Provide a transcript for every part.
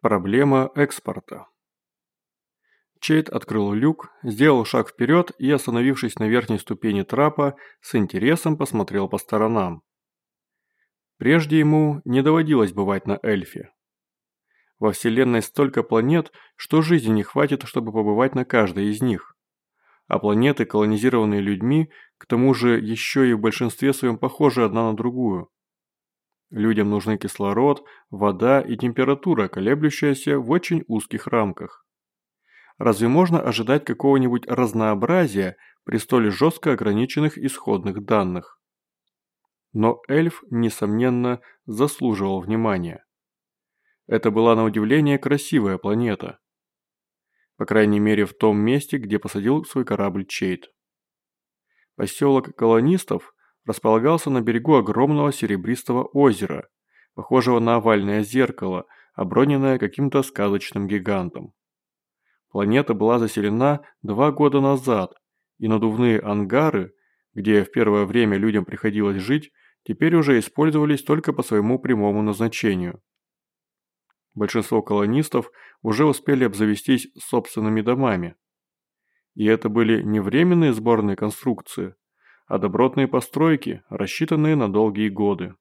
Проблема экспорта. Чейд открыл люк, сделал шаг вперед и, остановившись на верхней ступени трапа, с интересом посмотрел по сторонам. Прежде ему не доводилось бывать на Эльфе. Во Вселенной столько планет, что жизни не хватит, чтобы побывать на каждой из них. А планеты, колонизированные людьми, к тому же еще и в большинстве своем похожи одна на другую. Людям нужны кислород, вода и температура, колеблющаяся в очень узких рамках. Разве можно ожидать какого-нибудь разнообразия при столь жестко ограниченных исходных данных? Но эльф, несомненно, заслуживал внимания. Это была на удивление красивая планета. По крайней мере в том месте, где посадил свой корабль Чейт. Поселок колонистов располагался на берегу огромного серебристого озера, похожего на овальное зеркало, оброненное каким-то сказочным гигантом. Планета была заселена два года назад, и надувные ангары, где в первое время людям приходилось жить, теперь уже использовались только по своему прямому назначению. Большинство колонистов уже успели обзавестись собственными домами. И это были не временные сборные конструкции, а добротные постройки, рассчитанные на долгие годы.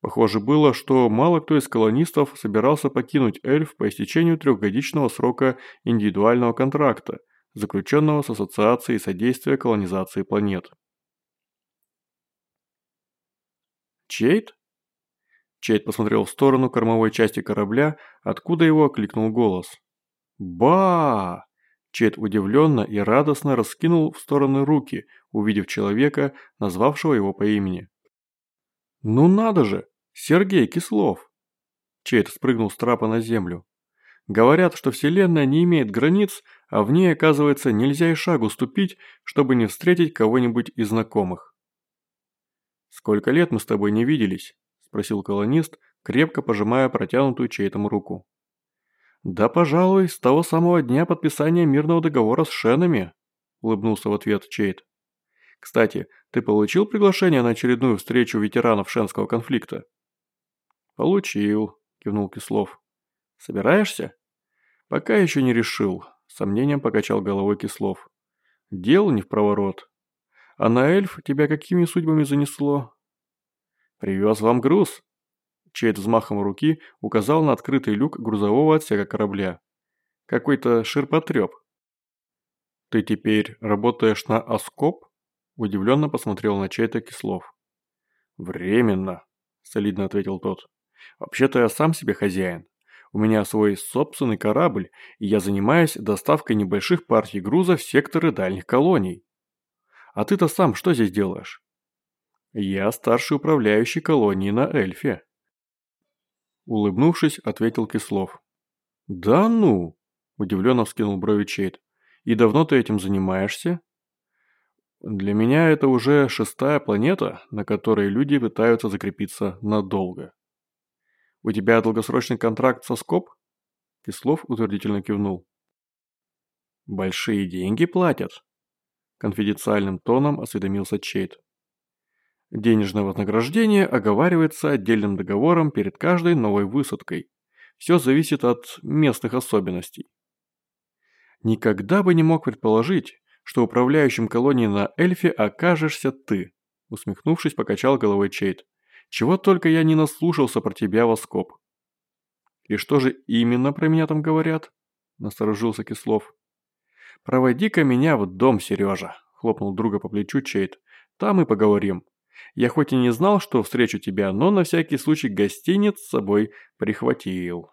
Похоже было, что мало кто из колонистов собирался покинуть эльф по истечению трехгодичного срока индивидуального контракта, заключенного с Ассоциацией содействия колонизации планет. Чейт? Чейт посмотрел в сторону кормовой части корабля, откуда его окликнул голос. «Ба!» Чет удивленно и радостно раскинул в стороны руки, увидев человека, назвавшего его по имени. «Ну надо же! Сергей Кислов!» Чет спрыгнул с трапа на землю. «Говорят, что Вселенная не имеет границ, а в ней, оказывается, нельзя и шагу ступить, чтобы не встретить кого-нибудь из знакомых». «Сколько лет мы с тобой не виделись?» – спросил колонист, крепко пожимая протянутую чей-то руку. «Да, пожалуй, с того самого дня подписания мирного договора с Шенами», – улыбнулся в ответ Чейд. «Кстати, ты получил приглашение на очередную встречу ветеранов Шенского конфликта?» «Получил», – кивнул Кислов. «Собираешься?» «Пока еще не решил», – сомнением покачал головой Кислов. «Дел не в проворот. А на эльф тебя какими судьбами занесло?» «Привез вам груз», Чейд взмахом руки указал на открытый люк грузового отсека корабля. Какой-то ширпотреб. «Ты теперь работаешь на Оскоп?» Удивленно посмотрел на Чейта Кислов. «Временно», – солидно ответил тот. «Вообще-то я сам себе хозяин. У меня свой собственный корабль, и я занимаюсь доставкой небольших партий груза в секторы дальних колоний. А ты-то сам что здесь делаешь?» «Я старший управляющий колонией на Эльфе», Улыбнувшись, ответил Кислов. «Да ну!» – удивленно вскинул брови Чейд. «И давно ты этим занимаешься?» «Для меня это уже шестая планета, на которой люди пытаются закрепиться надолго». «У тебя долгосрочный контракт со СКОП?» Кислов утвердительно кивнул. «Большие деньги платят?» Конфиденциальным тоном осведомился Чейд. Денежное вознаграждение оговаривается отдельным договором перед каждой новой высадкой. Все зависит от местных особенностей. Никогда бы не мог предположить, что управляющим колонией на Эльфе окажешься ты, усмехнувшись, покачал головой Чейд. Чего только я не наслушался про тебя, Воскоп. И что же именно про меня там говорят? Насторожился Кислов. Проводи-ка меня в дом, Сережа, хлопнул друга по плечу Чейд. Там и поговорим. Я хоть и не знал, что встречу тебя, но на всякий случай гостиниц с собой прихватил.